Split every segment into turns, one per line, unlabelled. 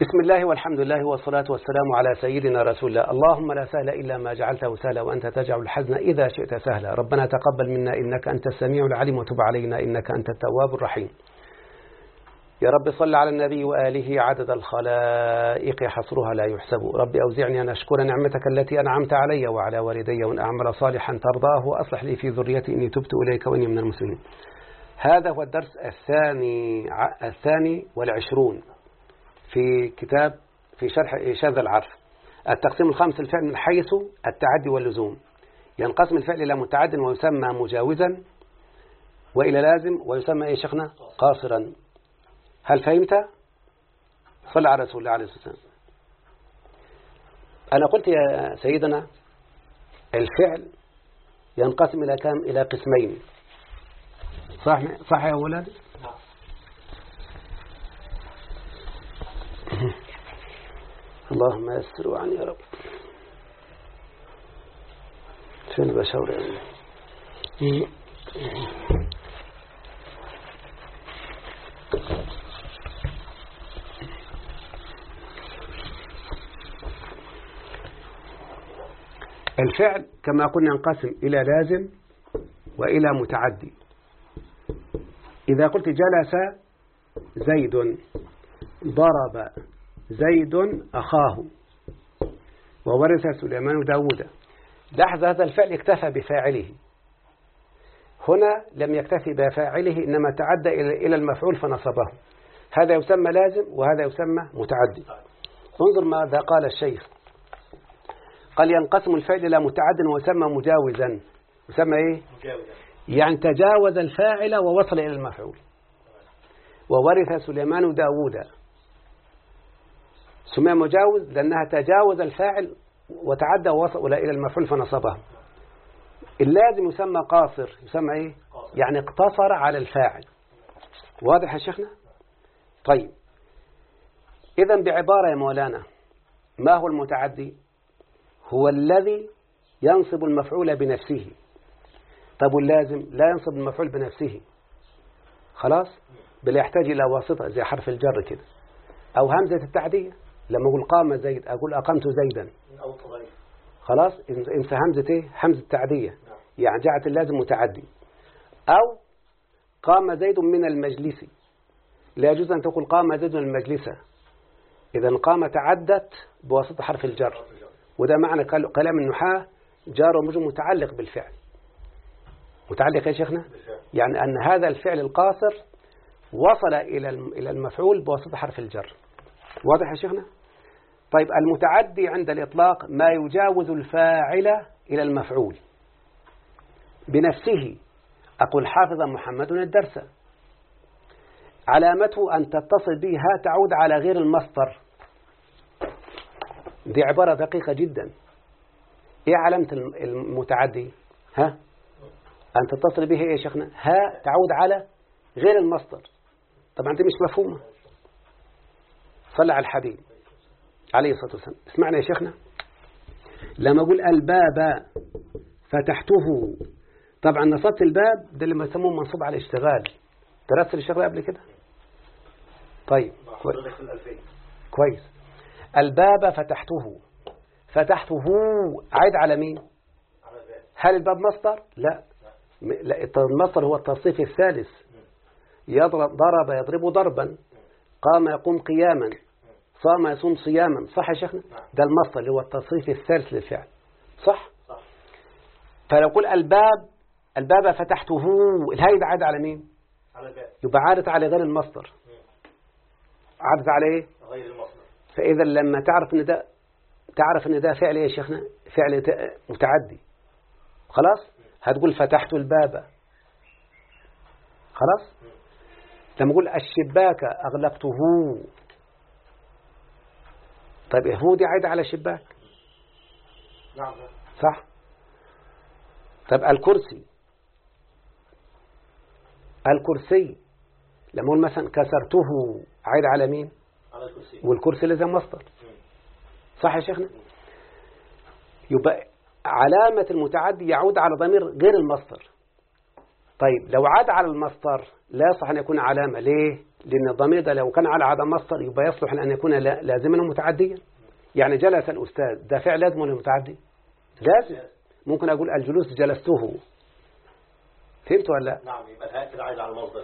بسم الله والحمد لله والصلاة والسلام على سيدنا رسول الله اللهم لا سهل إلا ما جعلته سهلا وأنت تجعل الحزن إذا شئت سهلا ربنا تقبل منا إنك أنت السميع العليم وتب علينا إنك أنت التواب الرحيم يا رب صل على النبي وآله عدد الخلائق حصرها لا يحسب رب أوزعني أن أشكر نعمتك التي أنعمت علي وعلى والدي وأن أعمل صالحا ترضاه وأصلح لي في ذريتي إني تبت إليك وإني من المسلمين هذا هو الدرس الثاني الثاني والعشرون في كتاب في شرح شاذ العرف التقسيم الخامس الفعل من حيث التعدي واللزوم ينقسم الفعل إلى متعد ويسمى مجاوزا وإلى لازم ويسمى إيه شيخنا قاصرا هل فهمت صلى على رسول الله عليه الصلاة والسلام أنا قلت يا سيدنا الفعل ينقسم إلى كام إلى قسمين صح صح يا أولاد اللهم يسر وعن يا رب فين بشاور يعني إيه. الفعل كما قلنا ينقسم إلى لازم وإلى متعدي إذا قلت جلس زيد ضرب زيد أخاه وورث سليمان داود لاحظ هذا الفعل اكتفى بفاعله هنا لم يكتفي بفاعله إنما تعدى إلى المفعول فنصبه هذا يسمى لازم وهذا يسمى متعدي انظر ماذا قال الشيخ قال ينقسم الفعل إلى متعد ويسمى مجاوزا يسمى إيه؟ مجاوزا يعني تجاوز الفاعل ووصل إلى المفعول وورث سليمان داود سمي مجاوز لأنها تجاوز الفاعل وتعدى وصل إلى المفعول فنصبه اللازم يسمى قاصر يسمى إيه؟ يعني اقتصر على الفاعل واضح يا شيخنا؟ طيب إذا بعبارة يا مولانا ما هو المتعدي؟ هو الذي ينصب المفعول بنفسه طب واللازم لا ينصب المفعول بنفسه خلاص؟ بل يحتاج إلى واسطة زي حرف الجر كده أو همزة التعدية لما أقول قام زيد أقول أقمت زيدا خلاص انسى همزة إيه همزة تعدية نعم. يعني جعت اللازم متعدي أو قام زيد من المجلس لا يجوز أن تقول قام زيد من المجلس إذا قام تعدت بواسطة حرف الجر وده معنى كلام النحاة جار ومجرم متعلق بالفعل متعلق يا شيخنا يعني أن هذا الفعل القاصر وصل إلى المفعول بواسطة حرف الجر واضح يا شيخنا طيب المتعدي عند الإطلاق ما يجاوز الفاعل إلى المفعول بنفسه أقول حافظ محمد الدرس علامته أن تتصل بها تعود على غير المصدر دي عبارة دقيقة جدا إيه علامة المتعدي ها أن تتصل به إيه يا شيخنا ها تعود على غير المصدر طبعا دي مش مفهومة صلى على الحبيب عليه الصلاة والسلام اسمعنا يا شيخنا لما أقول الباب فتحته طبعا نصبت الباب ده اللي يسموه منصوب على الاشتغال درست الشغل قبل كده طيب كويس. كويس الباب فتحته فتحته عيد على مين هل الباب مصدر لا لا المصدر هو التصريف الثالث يضرب ضرب يضرب ضربا قام يقوم قياما صام يصوم صياما صح يا شيخنا ده المصدر اللي هو التصريف الثالث للفعل صح, صح. فلو قل الباب الباب فتحته ده عاد على مين على الباب يبقى عادت على غير المصدر عادت على ايه غير المصدر فاذا لما تعرف ان ده تعرف ان ده فعل ايه يا شيخنا فعل متعدي خلاص هتقول فتحت الباب خلاص لما اقول الشباك اغلقته طيب يهودي عايد على شباك نعم صح طب الكرسي الكرسي لما اقول مثلا كسرته عايد على مين على الكرسي والكرسي لازم مصدر صح يا شيخنا يبقى علامة المتعدي يعود على ضمير غير المصدر طيب لو عاد على المصدر لا يصح أن يكون علامة ليه؟ لأن الضمير ده لو كان على عدم المصدر يبقى يصلح أن يكون لازما ومتعديا يعني جلس الأستاذ ده فعل لازم ولا متعدي؟ لازم ممكن أقول الجلوس جلسته فهمت ولا لا؟ نعم يبقى الهاء عايز على المصدر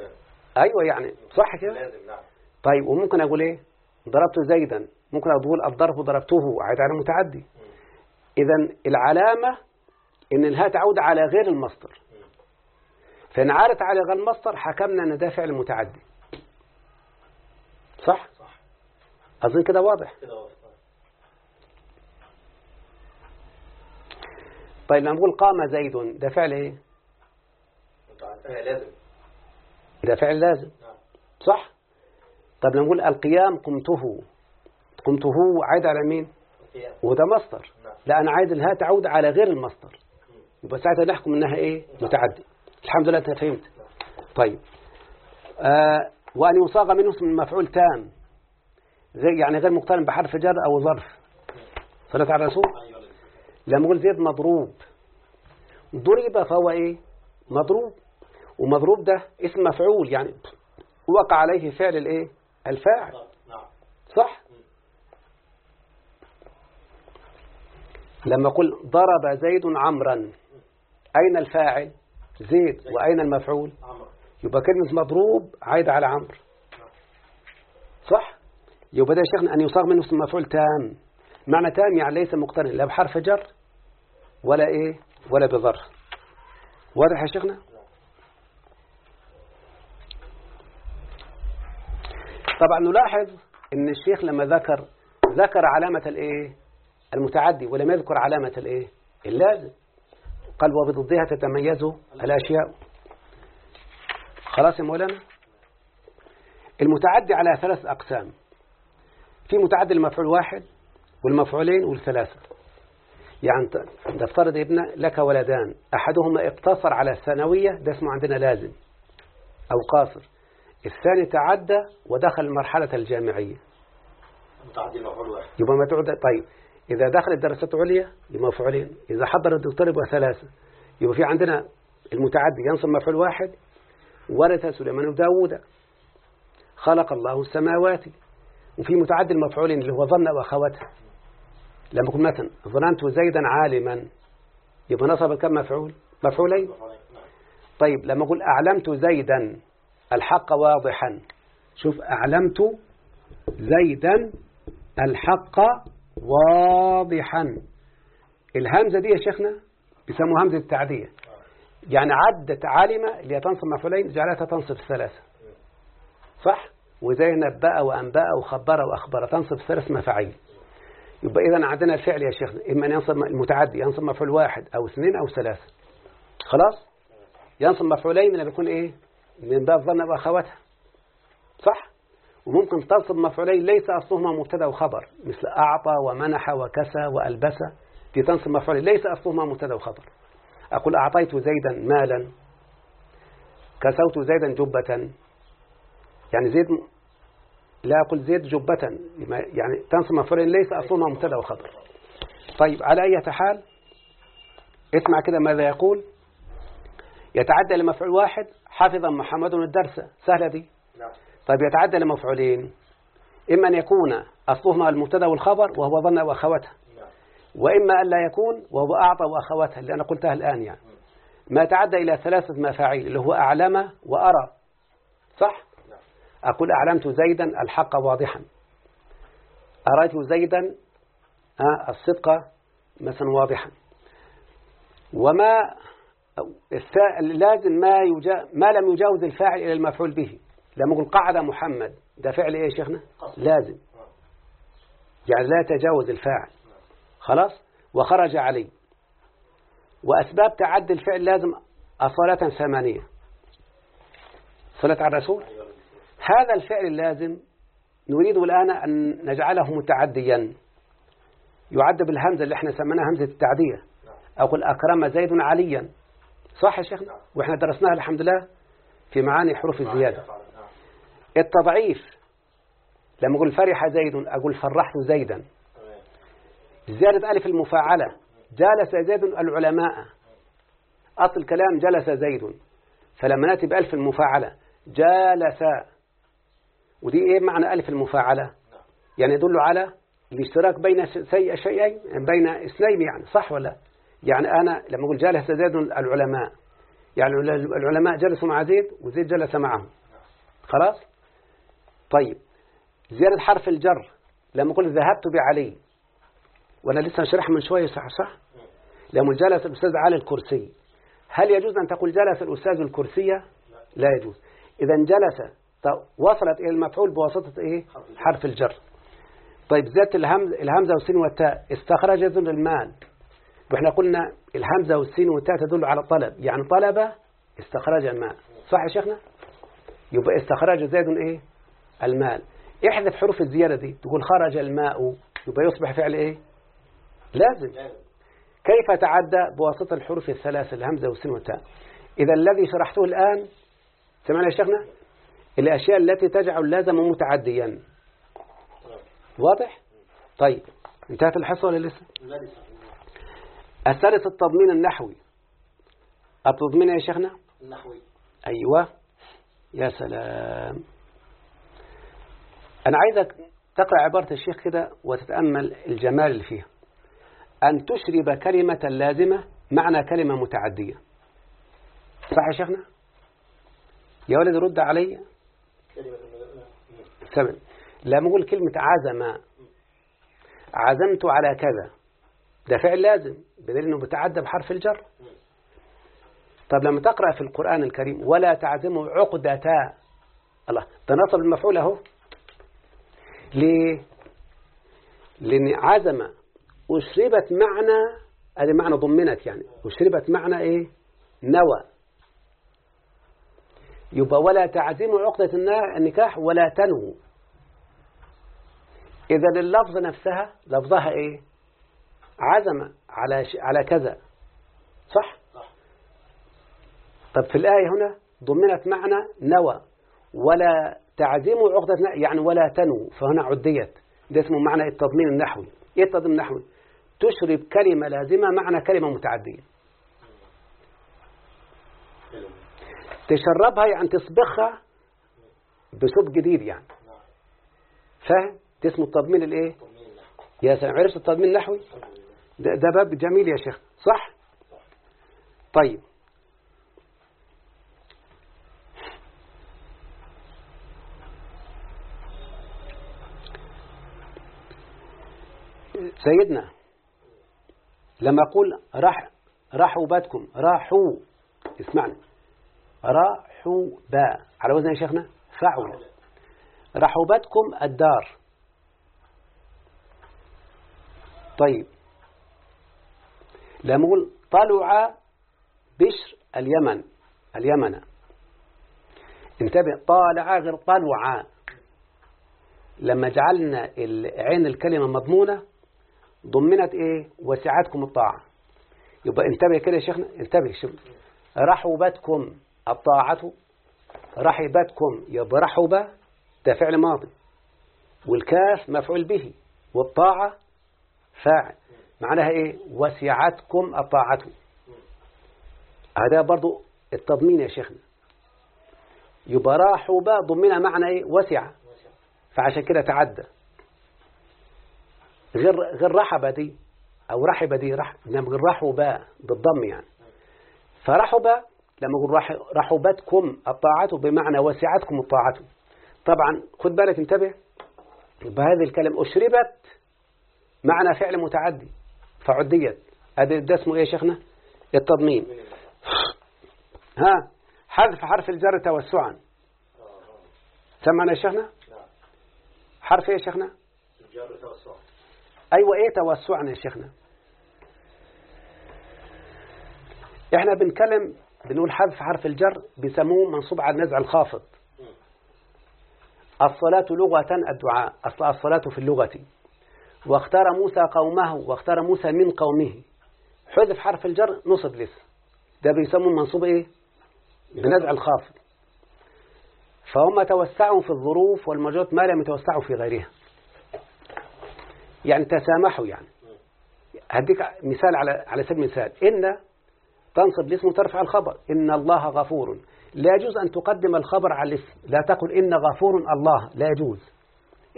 أيوة يعني صح كده؟ لازم نعم طيب وممكن أقول إيه؟ ضربت زيدا ممكن أقول الضرب ضربته عاد على متعدي إذا العلامة إن الهاء تعود على غير المصدر فإن عارت على المصدر حكمنا أن ده فعل متعدي صح؟ صح أظن كده واضح كده واضح طيب لما نقول قام زيد ده فعل ايه لازم ده فعل لازم نعم. صح طب لما نقول القيام قمته قمته عايد على مين القيام. وده مصدر نعم. لا انا عايد انها تعود على غير المصدر بس ساعتها نحكم انها ايه متعدي الحمد لله أنت فهمت طيب آه وأن يصاغ منه اسم مفعول تام غير يعني غير مقترن بحرف جر أو ظرف صلت على الرسول لما قلت زيد مضروب ضرب فهو إيه مضروب ومضروب ده اسم مفعول يعني وقع عليه فعل الإيه الفاعل صح لما قل ضرب زيد عمرا أين الفاعل زيد وأين المفعول يبقى كلمة مضروب عايدة على عمرو صح يبقى ده شيخنا أن يصاغ منه اسم مفعول تام معنى تام يعني ليس مقترن لا بحرف جر ولا إيه ولا بظرف واضح يا شيخنا طبعا نلاحظ ان الشيخ لما ذكر ذكر علامة الايه المتعدي ولم يذكر علامة الايه اللازم قال وبضدها تتميز الأشياء خلاص يا مولانا المتعدي على ثلاث أقسام في متعدي المفعول واحد والمفعولين والثلاثة يعني نفترض ابن لك ولدان أحدهما اقتصر على الثانوية ده اسمه عندنا لازم أو قاصر الثاني تعدى ودخل مرحلة الجامعية متعدي المفعول واحد يبقى ما تعدى طيب إذا دخلت الدراسات عليا يبقى مفعولين إيه؟ إذا الدكتور يبقى ثلاثة يبقى في عندنا المتعدي ينصب مفعول واحد ورث سليمان داوود خلق الله السماوات وفي متعدي المفعولين اللي هو ظن وأخواتها لما يكون مثلا ظننت زيدا عالما يبقى نصب كم مفعول مفعولين طيب لما أقول أعلمت زيدا الحق واضحا شوف أعلمت زيدا الحق واضحا الهمزة دي يا شيخنا بيسموها همزة التعدية يعني عدت عالمة اللي تنصب مفعولين جعلتها تنصب ثلاثة صح وزي نبأ وأنبأ وخبر وأخبر تنصب ثلاث مفاعيل يبقى إذا عندنا الفعل يا شيخنا إما أن ينصب المتعدي ينصب مفعول واحد أو اثنين أو ثلاثة خلاص ينصب مفعولين اللي بيكون إيه من باب ظن وأخواتها صح وممكن تنصب مفعولين ليس أصلهما مبتدا وخبر مثل أعطى ومنح وكسى وألبس دي تنصب مفعولين ليس أصلهما مبتدا وخبر أقول أعطيت زيدا مالا كسوت زيدا جبة يعني زيد لا أقول زيد جبة يعني تنصب مفعولين ليس أصلهما مبتدا وخبر طيب على أي حال اسمع كده ماذا يقول يتعدى لمفعول واحد حفظ محمد الدرس سهلة دي نعم. طيب يتعدى لمفعولين إما أن يكون أصلهما المبتدا والخبر وهو ظن وأخواتها وإما أن لا يكون وهو أعطى وأخواتها اللي أنا قلتها الآن يعني ما يتعدى إلى ثلاثة مفاعيل اللي هو أعلم وأرى صح؟ أقول أعلمت زيدا الحق واضحا أريت زيدا آه، الصدق مثلا واضحا وما لازم ما, يجا ما لم يجاوز الفاعل إلى المفعول به لما أقول قعد محمد ده فعل إيه يا شيخنا لازم يعني لا يتجاوز الفاعل خلاص وخرج علي وأسباب تعدي الفعل لازم أصالة ثمانية صلاة على الرسول هذا الفعل اللازم نريد الآن أن نجعله متعديا يعد بالهمزة اللي احنا سميناها همزة التعدية أقول أكرم زيد عليا صح يا شيخنا نعم. وإحنا درسناها الحمد لله في معاني حروف الزيادة التضعيف لما أقول فرح زيد أقول فرحت زيدا زيادة ألف المفاعلة جالس زيد العلماء أصل الكلام جلس زيد فلما نأتي بألف المفاعلة جالس ودي إيه معنى ألف المفاعلة يعني يدل على الاشتراك بين سي شيئين بين اثنين يعني صح ولا يعني أنا لما أقول جالس زيد العلماء يعني العلماء جلسوا مع زيد وزيد جلس معهم خلاص طيب زيادة حرف الجر لما قلت ذهبت بعلي وأنا لسه شرح من شوية صح صح لما جلس الأستاذ على الكرسي هل يجوز أن تقول جلس الأستاذ الكرسية لا يجوز إذا جلس وصلت إلى المفعول بواسطة إيه؟ حرف الجر طيب زيادة الهمز الهمزة والسين والتاء استخرج استخرجت المال وإحنا قلنا الهمزة والسين والتاء تدل على طلب يعني طلب استخرج المال صح يا شيخنا يبقى استخرج زيد إيه المال احذف حروف الزيادة دي تقول خرج الماء يبقى يصبح فعل ايه لازم كيف تعدى بواسطة الحروف الثلاثة الهمزة والسين والتاء إذا الذي شرحته الآن سمعنا يا شيخنا الأشياء التي تجعل اللازم متعديا واضح طيب انتهت الحصة ولا لسه الثالث التضمين النحوي التضمين يا شيخنا النحوي أيوة يا سلام أنا عايزك تقرأ عبارة الشيخ كده وتتأمل الجمال اللي فيها أن تشرب كلمة لازمة معنى كلمة متعدية صح يا شيخنا يا ولد رد علي سبب لما مقول كلمة عزم عزمت على كذا ده فعل لازم بدليل أنه بتعدى بحرف الجر طب لما تقرأ في القرآن الكريم ولا تعزموا عقدة الله ده نصب المفعول أهو ليه لأن عزمة أشربت معنى ادي معنى ضمنت يعني أشربت معنى إيه نوى يبقى ولا تعزم عقدة النكاح ولا تنو إذا اللفظ نفسها لفظها إيه عزم على ش... على كذا صح؟, صح طب في الآية هنا ضمنت معنى نوى ولا تعزيم عقدة يعني ولا تنو فهنا عديت ده اسمه معنى التضمين النحوي ايه التضمين النحوي تشرب كلمة لازمة معنى كلمة متعدية تشربها يعني تصبخها بصوت جديد يعني فاهم ده اسمه التضمين الايه يا سلام عرفت التضمين النحوي ده, ده باب جميل يا شيخ صح طيب سيدنا لما أقول رح باتكم راحوا اسمعني با على وزن يا شيخنا فعل باتكم الدار طيب لما أقول طلع بشر اليمن اليمن انتبه طالع غير طلع لما جعلنا عين الكلمة مضمونة ضمنت ايه وسعتكم الطاعة يبقى انتبه كده يا شيخنا انتبه شوف رحبتكم الطاعة رحبتكم يبقى رحبة ده فعل ماضي والكاف مفعول به والطاعة فاعل معناها ايه وسعتكم الطاعة هذا برضو التضمين يا شيخنا يبقى راحب ضمنها معنى ايه وسع فعشان كده تعدى غير غير رحب دي أو رحب دي رح لما غير رحب بالضم يعني فرحب لما يقول رحبتكم الطاعة بمعنى وسعتكم الطاعة طبعا خد بالك انتبه بهذا الكلام أشربت معنى فعل متعدي فعديت ده اسمه ايه يا شيخنا التضمين ها حذف حرف الجر توسعا سمعنا يا شيخنا نعم. حرف ايه يا شيخنا الجر توسعا أيوة إيه توسعنا يا شيخنا إحنا بنتكلم بنقول حذف حرف الجر بيسموه منصوب على النزع الخافض الصلاة لغة الدعاء أصل الصلاة في اللغة واختار موسى قومه واختار موسى من قومه حذف حرف الجر نصب لسه ده بيسموه منصوب إيه بنزع الخافض فهم توسعوا في الظروف والمجرات ما لم يتوسعوا في غيرها يعني تسامحوا يعني هديك مثال على على سبيل المثال إن تنصب الاسم وترفع الخبر إن الله غفور لا يجوز أن تقدم الخبر على الاسم لا تقل إن غفور الله لا يجوز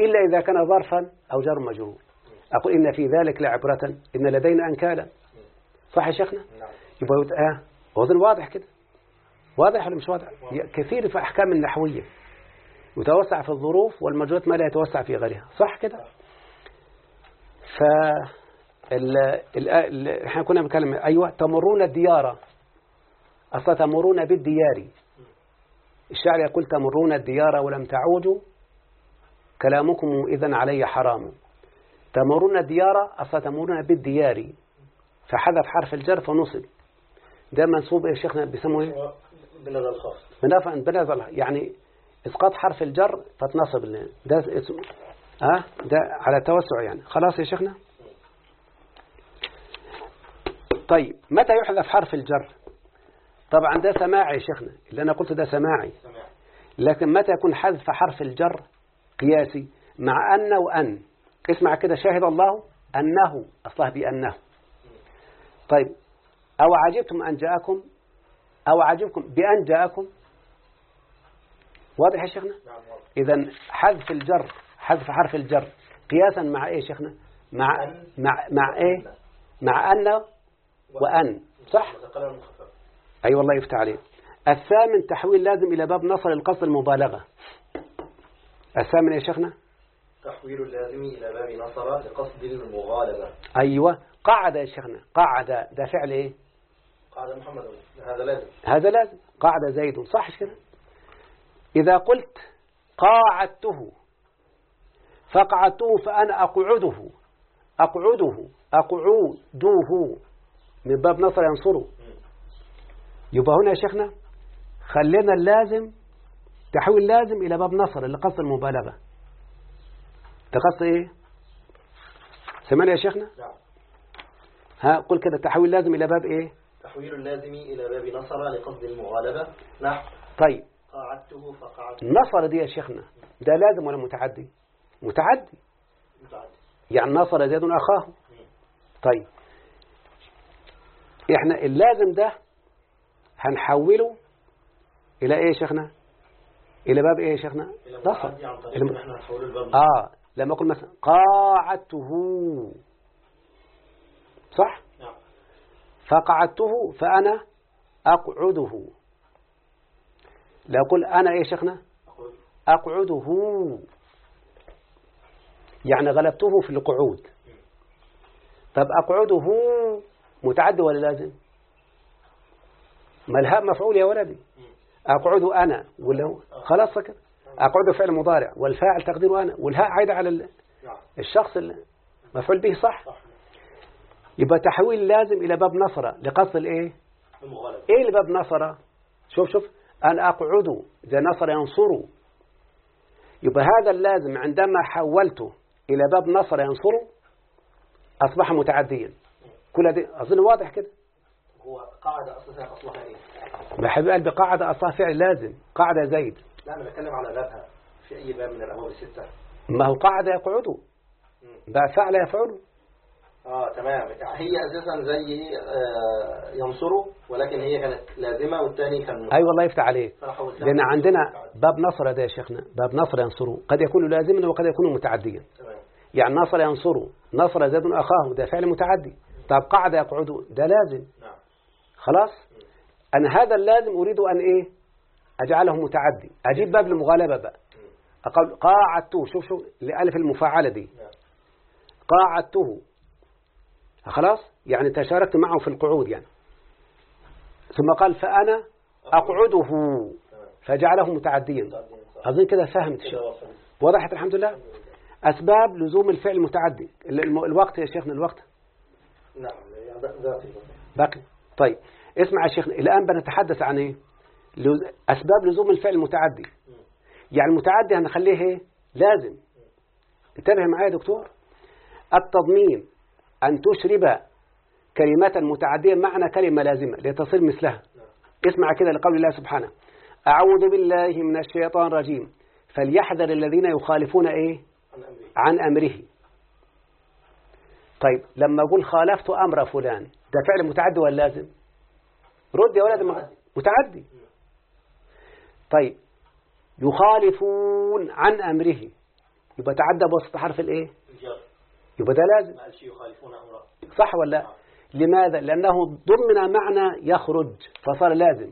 إلا إذا كان ظرفا أو جر مجرور أقول إن في ذلك لعبرة إن لدينا أنكالا صح يا شيخنا نعم. يبقى آه واضح كده واضح ولا مش واضح كثير في أحكام النحوية يتوسع في الظروف والمجرات ما لا يتوسع في غيرها صح كده نعم. ف احنا كنا بنتكلم ايوه تمرون الديار اصل تمرون بالديار الشاعر يقول تمرون الديار ولم تعودوا كلامكم اذا علي حرام تمرون الديار اصل تمرون بالديار فحذف حرف الجر فنصب ده منصوب ايه شيخنا بيسموه ايه بلغ الخاص بلغ يعني اسقاط حرف الجر فتنصب ده اسمه ها ده على توسع يعني خلاص يا شيخنا طيب متى يحذف حرف الجر طبعا ده سماعي يا شيخنا اللي أنا قلت ده سماعي لكن متى يكون حذف حرف الجر قياسي مع أن وأن اسمع كده شاهد الله أنه اصله بأنه طيب أو عجبتم أن جاءكم أو عجبكم بأن جاءكم واضح يا شيخنا نعم، إذا حذف الجر حذف حرف الجر قياسا مع ايه شيخنا مع مع مع ايه مع ان وان صح اي أيوة والله يفتح عليه الثامن تحويل لازم الى باب نصر القصد المبالغه الثامن يا شيخنا تحويل اللازم إلى باب نصر لقصد المغالبة أيوة قاعدة يا شيخنا قاعدة ده فعل إيه قاعدة محمد هذا لازم هذا لازم قاعدة زيد صح كده إذا قلت قاعدته فقعدته فأنا أقعده أقعده أقعده من باب نصر ينصره يبقى هنا يا شيخنا خلينا اللازم تحويل لازم إلى باب نصر اللي قصد المبالغة ده قصد إيه سمعني يا شيخنا نعم ها قل كده تحويل لازم إلى باب إيه تحويل اللازم إلى باب نصر لقصد المغالبة نعم طيب قعدته فقعدته نصر دي يا شيخنا ده لازم ولا متعدي متعدي يعني ناصر زيد أخاه طيب احنا اللازم ده هنحوله إلى إيه يا شيخنا إلى باب إيه يا شيخنا نصر الم... آه لما أقول مثلا قاعته صح نعم. فقعدته فأنا أقعده لو أقول أنا إيه يا شيخنا أقعده يعني غلبته في القعود طب أقعده متعدي ولا لازم ما الهاء مفعول يا ولدي أقعد أنا ولا هو خلاص كده أقعد فعل مضارع والفاعل تقديره أنا والهاء عايدة على الشخص المفعول به صح يبقى تحويل لازم إلى باب نصرة لقصد الإيه إيه الباب نصرة شوف شوف أنا أقعد إذا نصر ينصر يبقى هذا اللازم عندما حولته إلى باب نصر ينصره أصبح متعديا كل هذه أظن واضح كده هو قاعدة أصلها أصلها إيه؟ بحب قال بقاعدة أصلها فعل لازم قاعدة زيد لا أنا بتكلم على بابها في أي باب من الأبواب الستة ما هو قاعدة يقعده بقى فعل يفعله اه تمام هي اساسا زي آه، ينصره ولكن هي كانت لازمه والثاني كان اي أيوة والله يفتح عليك لان عندنا باب نصر ده يا شيخنا باب نصر ينصره قد يكون لازما وقد يكون متعديا تمام. يعني نصر ينصره نصر زاد اخاه ده فعل متعدي طب قعد يقعد ده لازم نعم. خلاص انا هذا اللازم اريد ان ايه اجعله متعدي اجيب باب المغالبه بقى اقول قاعدته شوف شوف لالف المفاعله دي نعم. قاعدته خلاص يعني تشاركت معه في القعود يعني ثم قال فأنا أقعده فجعله متعديا أظن كده فهمت شيء وضحت الحمد لله أسباب لزوم الفعل المتعدي الوقت يا شيخنا الوقت نعم يعني باقي طيب اسمع يا شيخنا الآن بنتحدث عن إيه أسباب لزوم الفعل المتعدي يعني المتعدي هنخليه إيه؟ لازم انتبه معايا يا دكتور التضمين أن تشرب كلمة متعدية معنى كلمة لازمة لتصير مثلها اسمع كده لقول الله سبحانه أعوذ بالله من الشيطان الرجيم فليحذر الذين يخالفون إيه عن أمره طيب لما أقول خالفت أمر فلان ده فعل متعدي ولا لازم رد يا ولد متعدي طيب يخالفون عن أمره يبقى تعدى بوسط حرف الإيه يبقى ده لازم صح ولا لا آه. لماذا لأنه ضمن معنى يخرج فصار لازم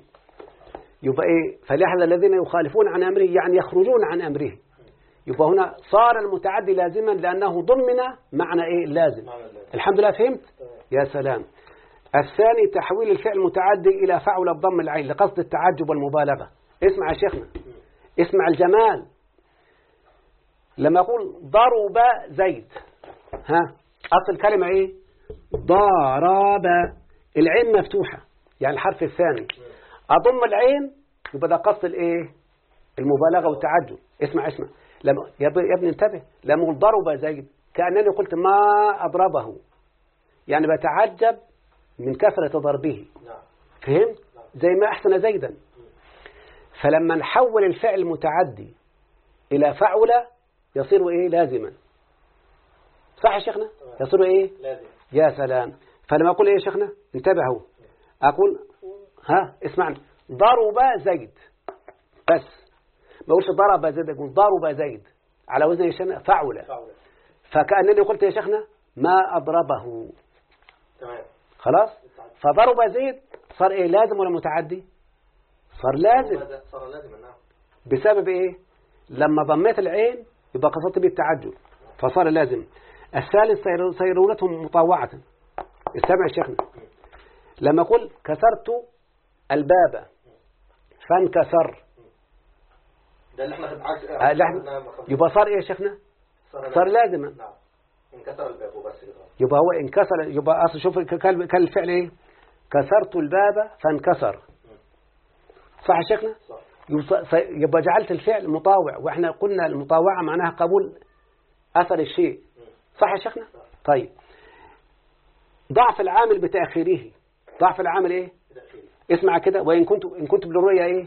يبقى إيه فليحذر الذين يخالفون عن أمره يعني يخرجون عن أمره يبقى هنا صار المتعدي لازما لأنه ضمن معنى إيه لازم الحمد لله فهمت آه. يا سلام الثاني تحويل الفعل المتعدي إلى فعل الضم العين لقصد التعجب والمبالغة اسمع يا شيخنا اسمع الجمال لما أقول ضرب زيد ها أصل كلمة إيه ضرب العين مفتوحة يعني الحرف الثاني أضم العين يبقى ده قصد الإيه المبالغة والتعجب اسمع اسمع لم يا ابني انتبه لم ضرب زيد كأنني قلت ما أضربه يعني بتعجب من كثرة ضربه فهمت زي ما أحسن زيدا فلما نحول الفعل المتعدي إلى فعل يصير إيه لازما صح يا شيخنا يصير إيه لازم. يا سلام فلما أقول إيه يا شيخنا انتبهوا أقول ها اسمعني ضرب زيد بس ما أقولش ضرب زيد أقول ضرب زيد على وزن إيه يا شيخنا فعل فكأنني قلت يا شيخنا ما أضربه تمام خلاص فضرب زيد صار إيه لازم ولا متعدي صار لازم صار لازم نعم. بسبب إيه لما ضميت العين يبقى قصدت بالتعجل فصار لازم الثالث سيرونتهم مطاوعة استمع شيخنا لما قل كسرت الباب فانكسر ده اللي احنا آه، يبقى صار ايه يا شيخنا صار لازما نعم انكسر الباب وبس يبقى هو انكسر يبقى اصل شوف كان الفعل ايه كسرت الباب فانكسر صح يا شيخنا صح يبقى جعلت الفعل مطاوع واحنا قلنا المطاوعة معناها قبول أثر الشيء صح يا شيخنا طيب ضعف العامل بتأخيره ضعف العامل ايه اسمع كده وإن كنتم إن كنتم للرؤيا ايه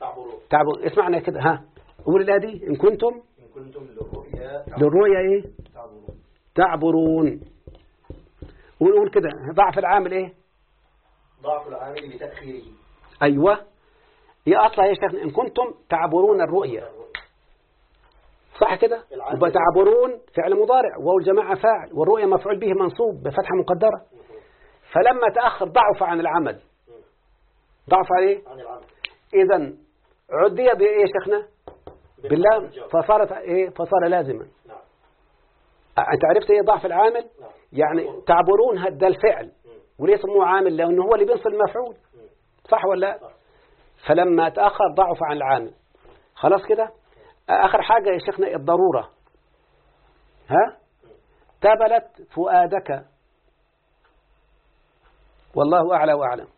تعبوا تعبوا اسمعنا كده ها قول الايه دي إن كنتم إن كنتم للرؤيا للرؤيا ايه تعبرون تعبرون قول كده ضعف العامل ايه ضعف العامل بتأخيره ايوه يا اصلا يا شيخنا ان كنتم تعبرون الرؤيا صح كده وبتعبرون فعل مضارع وهو الجماعة فاعل والرؤية مفعول به منصوب بفتحة مقدرة فلما تأخر ضعف عن العمل ضعف عليه إذا عدية بإيه يا شيخنا بالله فصارت إيه فصار لازما نعم. أنت عرفت إيه ضعف العامل نعم. يعني تعبرون هذا الفعل وليس مو عامل لأنه هو اللي بينصب المفعول صح ولا لا فلما تأخر ضعف عن العامل خلاص كده آخر حاجة يا شيخنا الضرورة ها تبلت فؤادك والله أعلى وأعلم